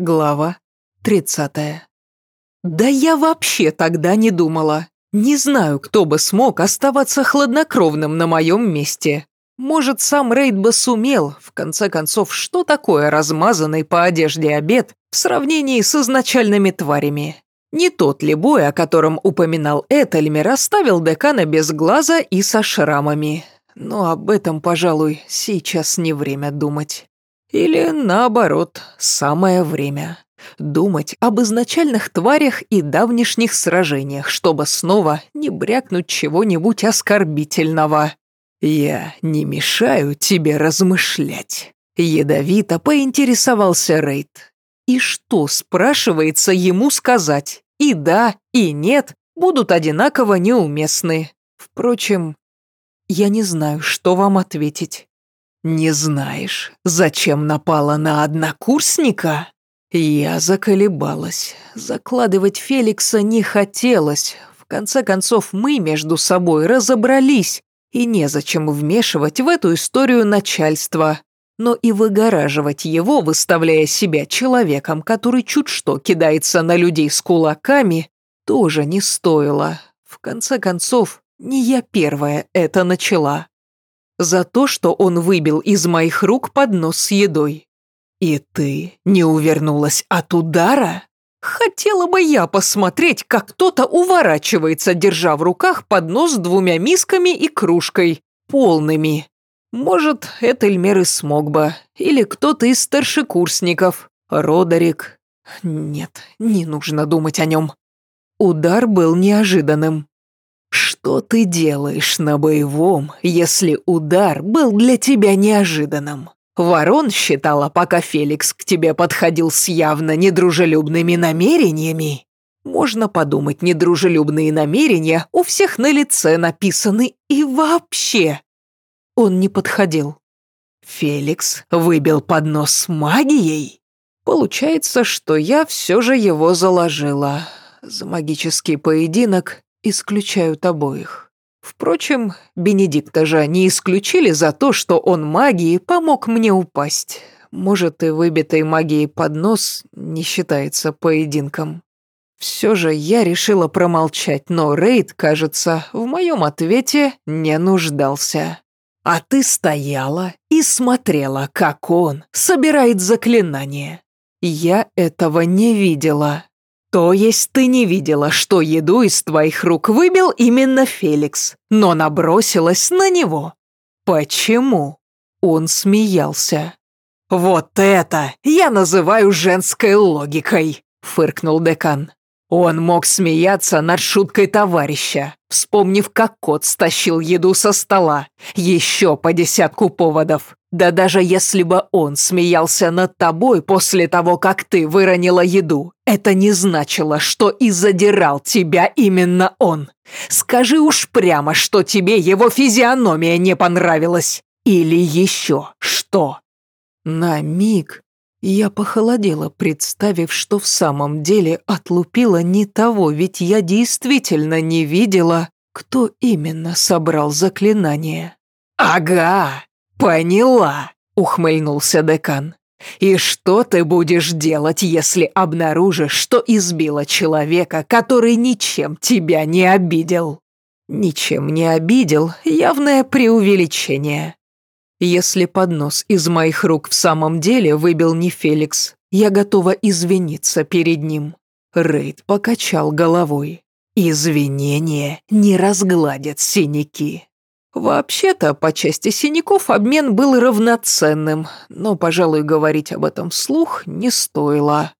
Глава 30. Да я вообще тогда не думала. Не знаю, кто бы смог оставаться хладнокровным на моем месте. Может, сам Рейд бы сумел, в конце концов, что такое размазанный по одежде обед в сравнении с изначальными тварями? Не тот ли бой, о котором упоминал Этельмер, оставил декана без глаза и со шрамами? Но об этом, пожалуй, сейчас не время думать. Или наоборот, самое время. Думать об изначальных тварях и давнишних сражениях, чтобы снова не брякнуть чего-нибудь оскорбительного. «Я не мешаю тебе размышлять», — ядовито поинтересовался Рейд. И что, спрашивается, ему сказать? И да, и нет будут одинаково неуместны. Впрочем, я не знаю, что вам ответить. «Не знаешь, зачем напала на однокурсника?» Я заколебалась. Закладывать Феликса не хотелось. В конце концов, мы между собой разобрались, и незачем вмешивать в эту историю начальство. Но и выгораживать его, выставляя себя человеком, который чуть что кидается на людей с кулаками, тоже не стоило. В конце концов, не я первая это начала за то, что он выбил из моих рук поднос с едой. И ты не увернулась от удара? Хотела бы я посмотреть, как кто-то уворачивается, держа в руках поднос с двумя мисками и кружкой, полными. Может, Этельмер и смог бы, или кто-то из старшекурсников, Родерик. Нет, не нужно думать о нем. Удар был неожиданным. Что ты делаешь на боевом, если удар был для тебя неожиданным? Ворон считала, пока Феликс к тебе подходил с явно недружелюбными намерениями. Можно подумать, недружелюбные намерения у всех на лице написаны и вообще. Он не подходил. Феликс выбил поднос с магией. Получается, что я все же его заложила. За магический поединок исключают обоих. Впрочем, Бенедикта же не исключили за то, что он магией помог мне упасть. Может, и выбитой магией поднос не считается поединком. Все же я решила промолчать, но Рейд, кажется, в моем ответе не нуждался. А ты стояла и смотрела, как он собирает заклинание. Я этого не видела. «То есть ты не видела, что еду из твоих рук выбил именно Феликс, но набросилась на него? Почему?» Он смеялся. «Вот это я называю женской логикой», — фыркнул декан. Он мог смеяться над шуткой товарища, вспомнив, как кот стащил еду со стола. Еще по десятку поводов. Да даже если бы он смеялся над тобой после того, как ты выронила еду, это не значило, что и задирал тебя именно он. Скажи уж прямо, что тебе его физиономия не понравилась. Или еще что. На миг я похолодела, представив, что в самом деле отлупила не того, ведь я действительно не видела, кто именно собрал заклинание. «Ага, поняла», — ухмыльнулся декан. «И что ты будешь делать, если обнаружишь, что избила человека, который ничем тебя не обидел?» «Ничем не обидел» — явное преувеличение. Если поднос из моих рук в самом деле выбил не Феликс, я готова извиниться перед ним. Рейд покачал головой. Извинения не разгладят синяки. Вообще-то, по части синяков обмен был равноценным, но, пожалуй, говорить об этом вслух не стоило.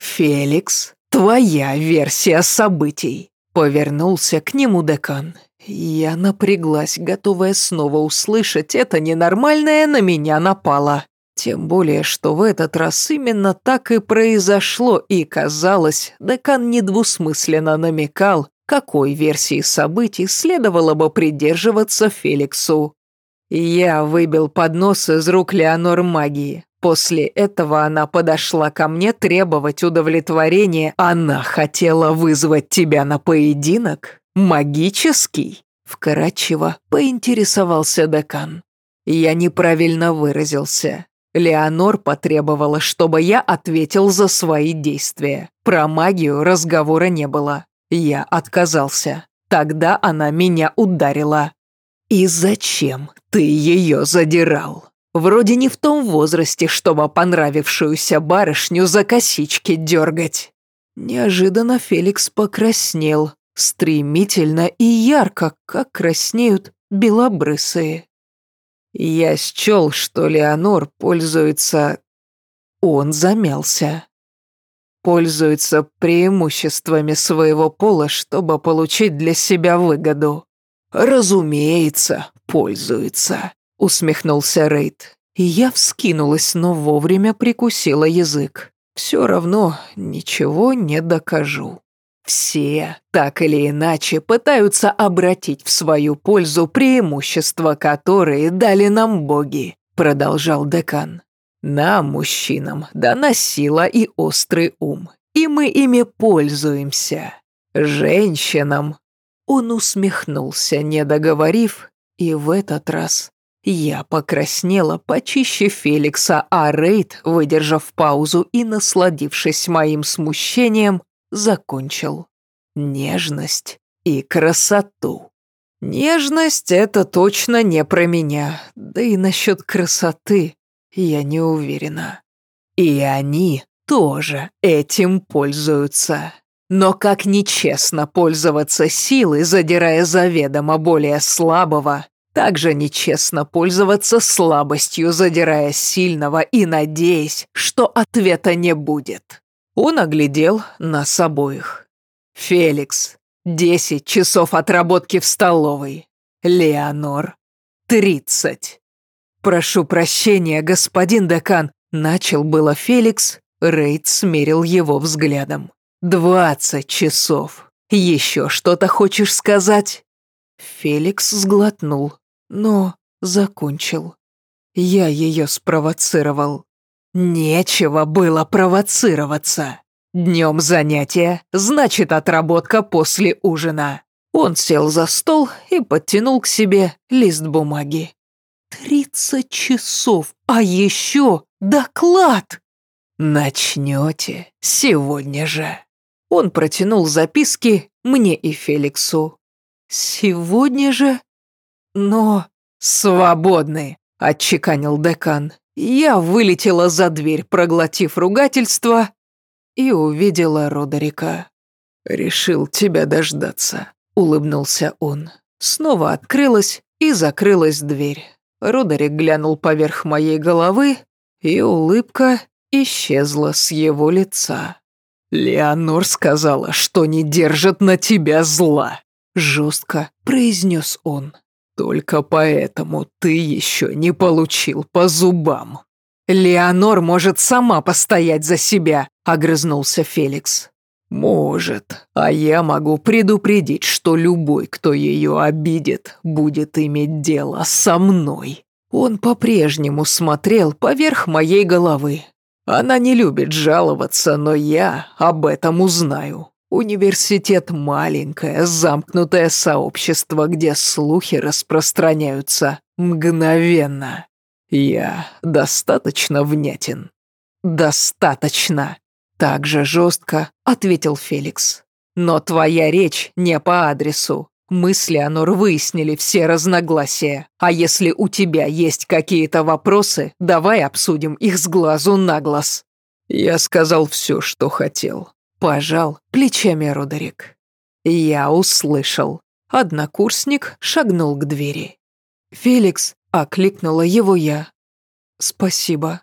«Феликс, твоя версия событий», — повернулся к нему декан. Я напряглась, готовая снова услышать это ненормальное на меня напало. Тем более, что в этот раз именно так и произошло, и казалось, декан недвусмысленно намекал, какой версии событий следовало бы придерживаться Феликсу. Я выбил поднос из рук Леонор магии. После этого она подошла ко мне требовать удовлетворения. Она хотела вызвать тебя на поединок? «Магический?» — вкратчиво поинтересовался декан. Я неправильно выразился. Леонор потребовала, чтобы я ответил за свои действия. Про магию разговора не было. Я отказался. Тогда она меня ударила. И зачем ты ее задирал? Вроде не в том возрасте, чтобы понравившуюся барышню за косички дергать. Неожиданно Феликс покраснел, стремительно и ярко, как краснеют белобрысые. Я счел, что Леонор пользуется... Он замялся. Пользуется преимуществами своего пола, чтобы получить для себя выгоду. Разумеется, пользуется, усмехнулся Рейд. Я вскинулась, но вовремя прикусила язык. Все равно ничего не докажу. Все, так или иначе, пытаются обратить в свою пользу преимущества, которые дали нам боги, продолжал декан. Нам, мужчинам, дана сила и острый ум, и мы ими пользуемся. Женщинам. Он усмехнулся, не договорив, и в этот раз я покраснела почище Феликса, а Рейд, выдержав паузу и насладившись моим смущением, закончил. Нежность и красоту. Нежность — это точно не про меня, да и насчет красоты я не уверена. И они тоже этим пользуются. Но как нечестно пользоваться силой, задирая заведомо более слабого, так же нечестно пользоваться слабостью, задирая сильного и надеясь, что ответа не будет. Он оглядел нас обоих. «Феликс, десять часов отработки в столовой. Леонор, тридцать». «Прошу прощения, господин декан», — начал было Феликс, Рейд смерил его взглядом. «Двадцать часов. Еще что-то хочешь сказать?» Феликс сглотнул, но закончил. Я ее спровоцировал. Нечего было провоцироваться. Днем занятия, значит отработка после ужина. Он сел за стол и подтянул к себе лист бумаги. «Тридцать часов, а еще доклад!» «Начнете сегодня же». Он протянул записки мне и Феликсу. «Сегодня же? Но...» «Свободны», — отчеканил декан. Я вылетела за дверь, проглотив ругательство, и увидела Родерика. «Решил тебя дождаться», — улыбнулся он. Снова открылась и закрылась дверь. Родерик глянул поверх моей головы, и улыбка исчезла с его лица. «Леонор сказала, что не держит на тебя зла», — жестко произнес он. Только поэтому ты еще не получил по зубам. Леонор может сама постоять за себя, огрызнулся Феликс. Может, а я могу предупредить, что любой, кто ее обидит, будет иметь дело со мной. Он по-прежнему смотрел поверх моей головы. Она не любит жаловаться, но я об этом узнаю. Университет – маленькое, замкнутое сообщество, где слухи распространяются мгновенно. Я достаточно внятен. Достаточно. Так же жестко ответил Феликс. Но твоя речь не по адресу. Мы с Леонор выяснили все разногласия. А если у тебя есть какие-то вопросы, давай обсудим их с глазу на глаз. Я сказал все, что хотел. Пожал плечами Родерик. Я услышал. Однокурсник шагнул к двери. «Феликс», — окликнула его я. «Спасибо».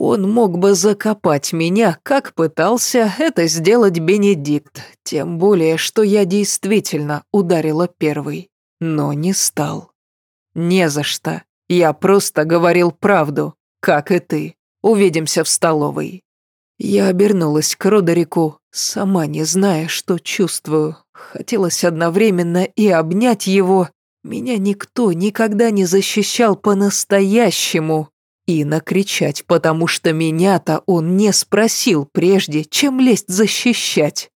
Он мог бы закопать меня, как пытался это сделать Бенедикт, тем более, что я действительно ударила первый, но не стал. Не за что. Я просто говорил правду, как и ты. Увидимся в столовой. Я обернулась к Родерику, сама не зная, что чувствую. Хотелось одновременно и обнять его. Меня никто никогда не защищал по-настоящему. И накричать, потому что меня-то он не спросил прежде, чем лезть защищать.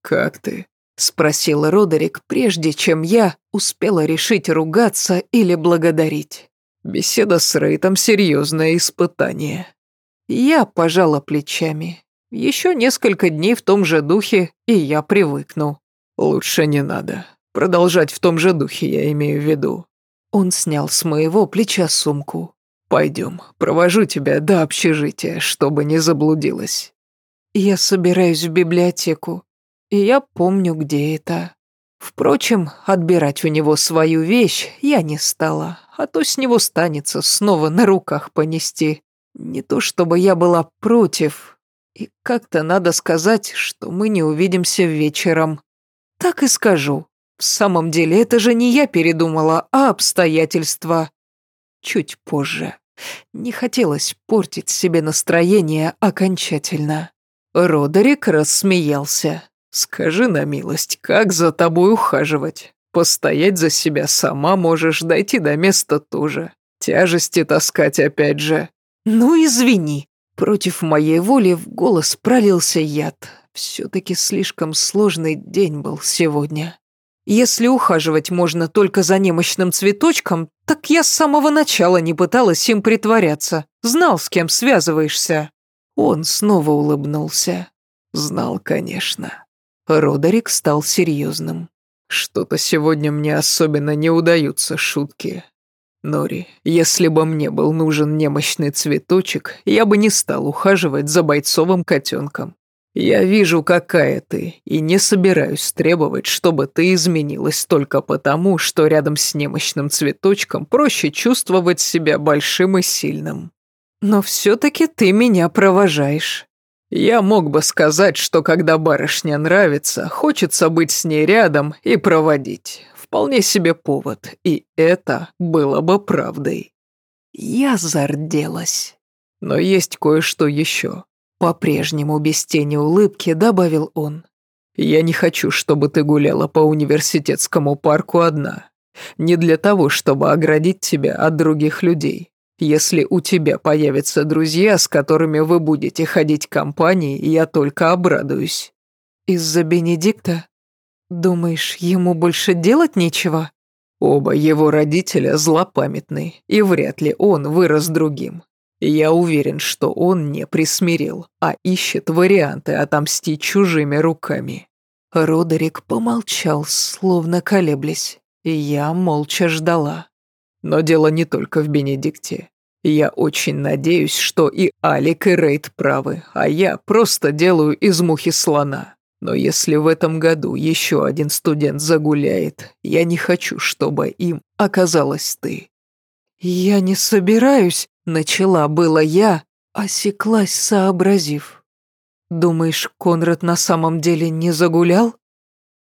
«Как ты?» — спросил Родерик, прежде чем я успела решить ругаться или благодарить. Беседа с Рейтом — серьезное испытание. Я пожала плечами. Еще несколько дней в том же духе, и я привыкну. Лучше не надо. Продолжать в том же духе, я имею в виду. Он снял с моего плеча сумку. Пойдем, провожу тебя до общежития, чтобы не заблудилась. Я собираюсь в библиотеку, и я помню, где это. Впрочем, отбирать у него свою вещь я не стала, а то с него станется снова на руках понести. Не то чтобы я была против, и как-то надо сказать, что мы не увидимся вечером. Так и скажу. В самом деле, это же не я передумала, а обстоятельства. Чуть позже. Не хотелось портить себе настроение окончательно. Родерик рассмеялся. «Скажи на милость, как за тобой ухаживать? Постоять за себя сама можешь, дойти до места тоже. Тяжести таскать опять же». «Ну, извини». Против моей воли в голос пролился яд. Все-таки слишком сложный день был сегодня. Если ухаживать можно только за немощным цветочком, так я с самого начала не пыталась им притворяться. Знал, с кем связываешься. Он снова улыбнулся. Знал, конечно. Родерик стал серьезным. «Что-то сегодня мне особенно не удаются шутки. Нори, если бы мне был нужен немощный цветочек, я бы не стал ухаживать за бойцовым котенком. Я вижу, какая ты, и не собираюсь требовать, чтобы ты изменилась только потому, что рядом с немощным цветочком проще чувствовать себя большим и сильным. Но все-таки ты меня провожаешь. Я мог бы сказать, что когда барышня нравится, хочется быть с ней рядом и проводить. Вполне себе повод, и это было бы правдой. Я зарделась. Но есть кое-что еще. По-прежнему без тени улыбки добавил он. «Я не хочу, чтобы ты гуляла по университетскому парку одна. Не для того, чтобы оградить тебя от других людей. Если у тебя появятся друзья, с которыми вы будете ходить компанией, я только обрадуюсь». «Из-за Бенедикта? Думаешь, ему больше делать нечего?» Оба его родителя злопамятны, и вряд ли он вырос другим. Я уверен, что он не присмирел, а ищет варианты отомстить чужими руками. Родерик помолчал, словно колеблясь, я молча ждала. Но дело не только в Бенедикте. Я очень надеюсь, что и Алик, и Рейд правы, а я просто делаю из мухи слона. Но если в этом году еще один студент загуляет, я не хочу, чтобы им оказалась ты. Я не собираюсь, начала было я, осеклась, сообразив. Думаешь, Конрад на самом деле не загулял?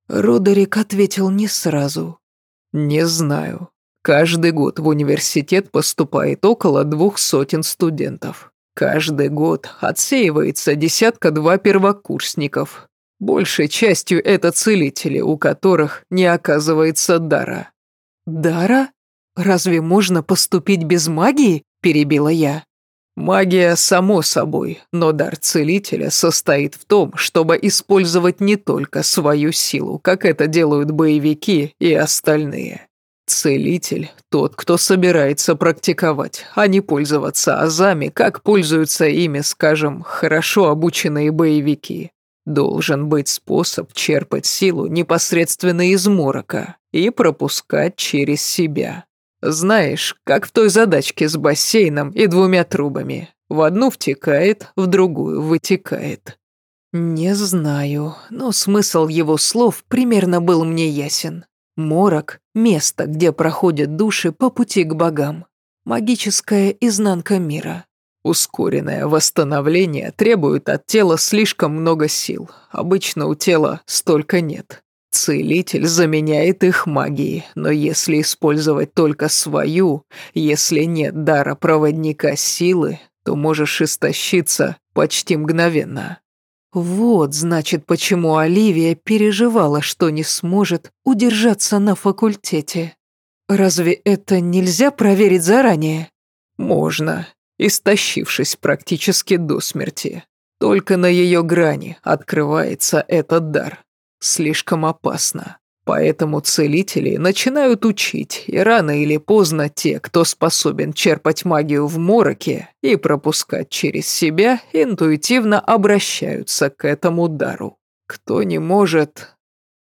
Родерик ответил не сразу. Не знаю. Каждый год в университет поступает около двух сотен студентов. Каждый год отсеивается десятка-два первокурсников. Большей частью это целители, у которых не оказывается дара. Дара? Разве можно поступить без магии? Перебила я. Магия само собой, но дар целителя состоит в том, чтобы использовать не только свою силу, как это делают боевики и остальные. Целитель – тот, кто собирается практиковать, а не пользоваться азами, как пользуются ими, скажем, хорошо обученные боевики. Должен быть способ черпать силу непосредственно из морока и пропускать через себя. Знаешь, как в той задачке с бассейном и двумя трубами. В одну втекает, в другую вытекает. Не знаю, но смысл его слов примерно был мне ясен. Морок – место, где проходят души по пути к богам. Магическая изнанка мира. Ускоренное восстановление требует от тела слишком много сил. Обычно у тела столько нет. Целитель заменяет их магией, но если использовать только свою, если нет дара проводника силы, то можешь истощиться почти мгновенно. Вот, значит, почему Оливия переживала, что не сможет удержаться на факультете. Разве это нельзя проверить заранее? Можно, истощившись практически до смерти. Только на ее грани открывается этот дар. Слишком опасно. Поэтому целители начинают учить, и рано или поздно те, кто способен черпать магию в мороке и пропускать через себя, интуитивно обращаются к этому дару. Кто не может...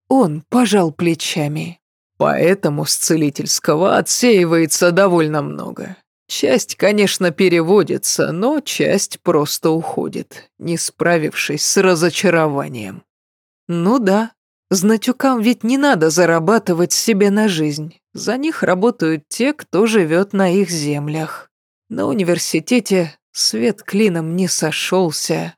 Он пожал плечами. Поэтому с целительского отсеивается довольно много. Часть, конечно, переводится, но часть просто уходит, не справившись с разочарованием. Ну да, знатюкам ведь не надо зарабатывать себе на жизнь. За них работают те, кто живет на их землях. На университете свет клином не сошелся.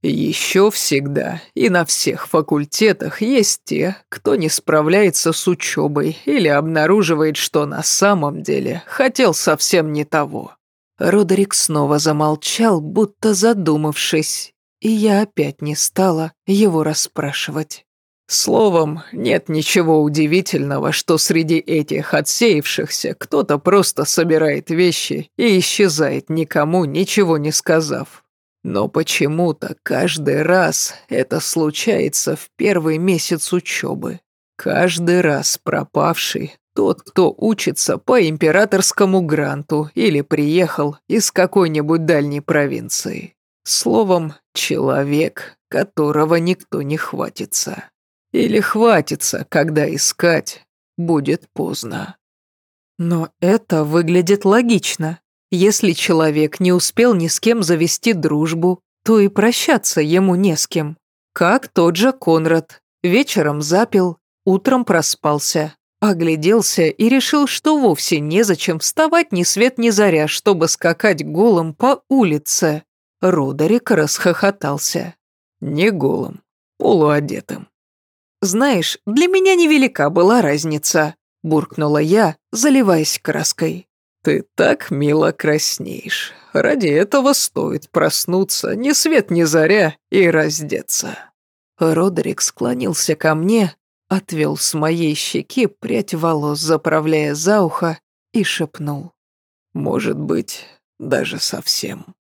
Еще всегда и на всех факультетах есть те, кто не справляется с учебой или обнаруживает, что на самом деле хотел совсем не того. Родерик снова замолчал, будто задумавшись, и я опять не стала его расспрашивать. Словом, нет ничего удивительного, что среди этих отсеявшихся кто-то просто собирает вещи и исчезает, никому ничего не сказав. Но почему-то каждый раз это случается в первый месяц учебы. Каждый раз пропавший тот, кто учится по императорскому гранту или приехал из какой-нибудь дальней провинции. Словом, человек, которого никто не хватится. Или хватится, когда искать будет поздно. Но это выглядит логично. Если человек не успел ни с кем завести дружбу, то и прощаться ему не с кем. Как тот же Конрад. Вечером запил, утром проспался, огляделся и решил, что вовсе незачем вставать ни свет ни заря, чтобы скакать голым по улице. Родерик расхохотался. Не голым, полуодетым. «Знаешь, для меня невелика была разница», – буркнула я, заливаясь краской. «Ты так мило краснеешь. Ради этого стоит проснуться, ни свет ни заря, и раздеться». Родерик склонился ко мне, отвел с моей щеки прядь волос, заправляя за ухо, и шепнул. «Может быть, даже совсем».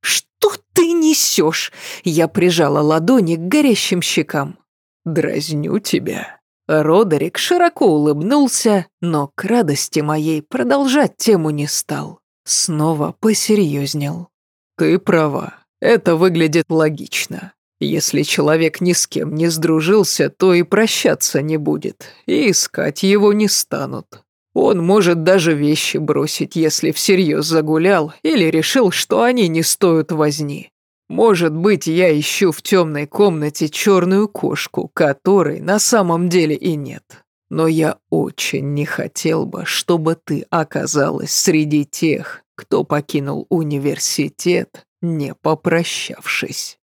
«Что ты несешь?» Я прижала ладони к горящим щекам. «Дразню тебя». Родерик широко улыбнулся, но к радости моей продолжать тему не стал. Снова посерьезнел. «Ты права, это выглядит логично. Если человек ни с кем не сдружился, то и прощаться не будет, и искать его не станут. Он может даже вещи бросить, если всерьез загулял или решил, что они не стоят возни. Может быть, я ищу в темной комнате черную кошку, которой на самом деле и нет. Но я очень не хотел бы, чтобы ты оказалась среди тех, кто покинул университет, не попрощавшись.